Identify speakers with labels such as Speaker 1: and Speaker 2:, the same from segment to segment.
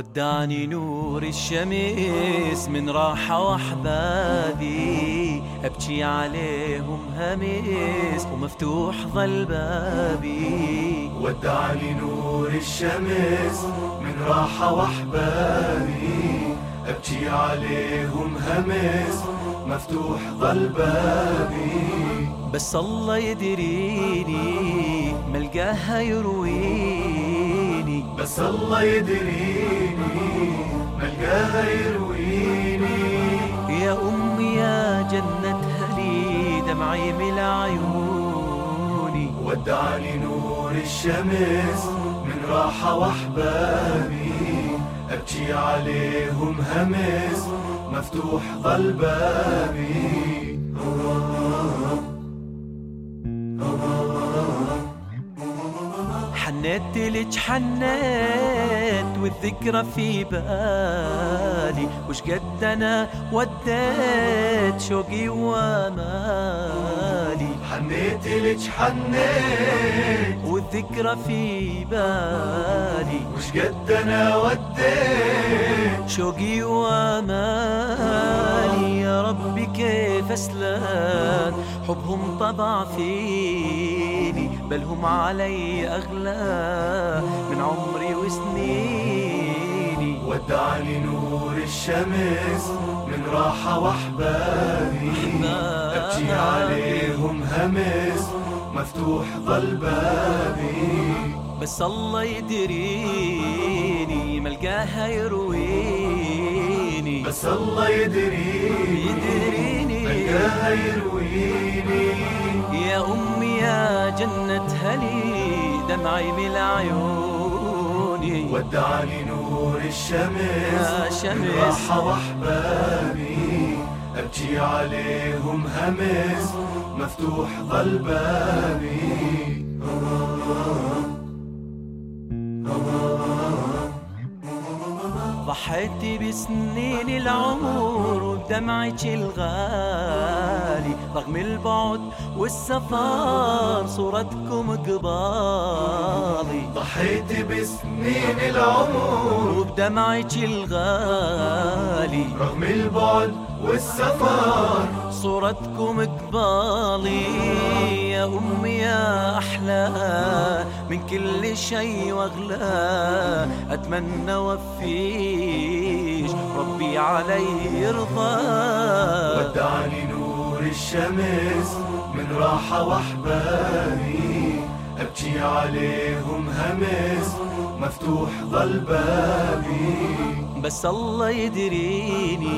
Speaker 1: ودعني نور الشمس من راحة وأحبابي. أبكي عليهم همس ومفتوح ظل بابي.
Speaker 2: ودعني نور الشمس من راحة وأحبابي. أبكي عليهم همس مفتوح ظل بابي.
Speaker 1: بس الله يدريني ملقاها يرويني.
Speaker 2: بس الله يدريني ملقاها يرويني.
Speaker 1: يا أمي يا جنة هلي دمعي ملا عيوني.
Speaker 2: ودعني نور الشمس من راحة وأحبابي. أبكي عليهم همس مفتوح ظل بابي
Speaker 1: حنيت لك حنيت والذكرى في بالي. وش قد أنا وديت شوقي وامالي
Speaker 2: حنيت لك حنيت
Speaker 1: والذكرى في بالي.
Speaker 2: وش قد أنا وديت
Speaker 1: شوقي وامالي يا ربي كيف أسلم؟ حبهم طبع فيني. بل هم علي أغلى من عمري وسنيني.
Speaker 2: ودعني نور الشمس من راحة وأحبابي. أبكي عليهم همس مفتوح ظل بابي
Speaker 1: بس الله يدريني ملقاها يرويني.
Speaker 2: بس الله يدريني
Speaker 1: يدريني.
Speaker 2: ملقاها يرويني.
Speaker 1: يا أمي يا جنة هلي دمعي من عيوني
Speaker 2: ودعني نور الشمس
Speaker 1: يا شمس.
Speaker 2: من راحة وأحبابي أبكي عليهم همس مفتوح ظل بابي
Speaker 1: ضحيت بسنين العمر وبدمعك الغالي رغم البعد والسفر صورتكم قبالي.
Speaker 2: ضحيت بسنين العمر
Speaker 1: وبدمعك الغالي
Speaker 2: رغم البعد والسفر
Speaker 1: صورتكم قبالي. يا أمي يا أحلى من كل شيء وأغلى. أتمنى وفيش ربي علي يرضى
Speaker 2: الشمس من راحة وأحبابي. أبكي عليهم همس مفتوح ظل بابي.
Speaker 1: بس الله يدريني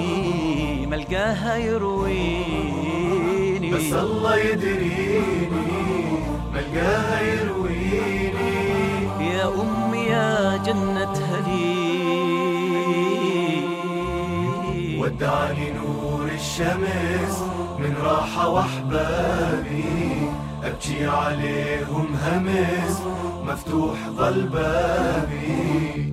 Speaker 1: ملقاها يرويني.
Speaker 2: بس الله يدريني ملقاها يرويني.
Speaker 1: يا أمي يا جنة هلي
Speaker 2: ودعني نور الشمس من راحة وأحبابي. أبكي عليهم همس مفتوح ظل بابي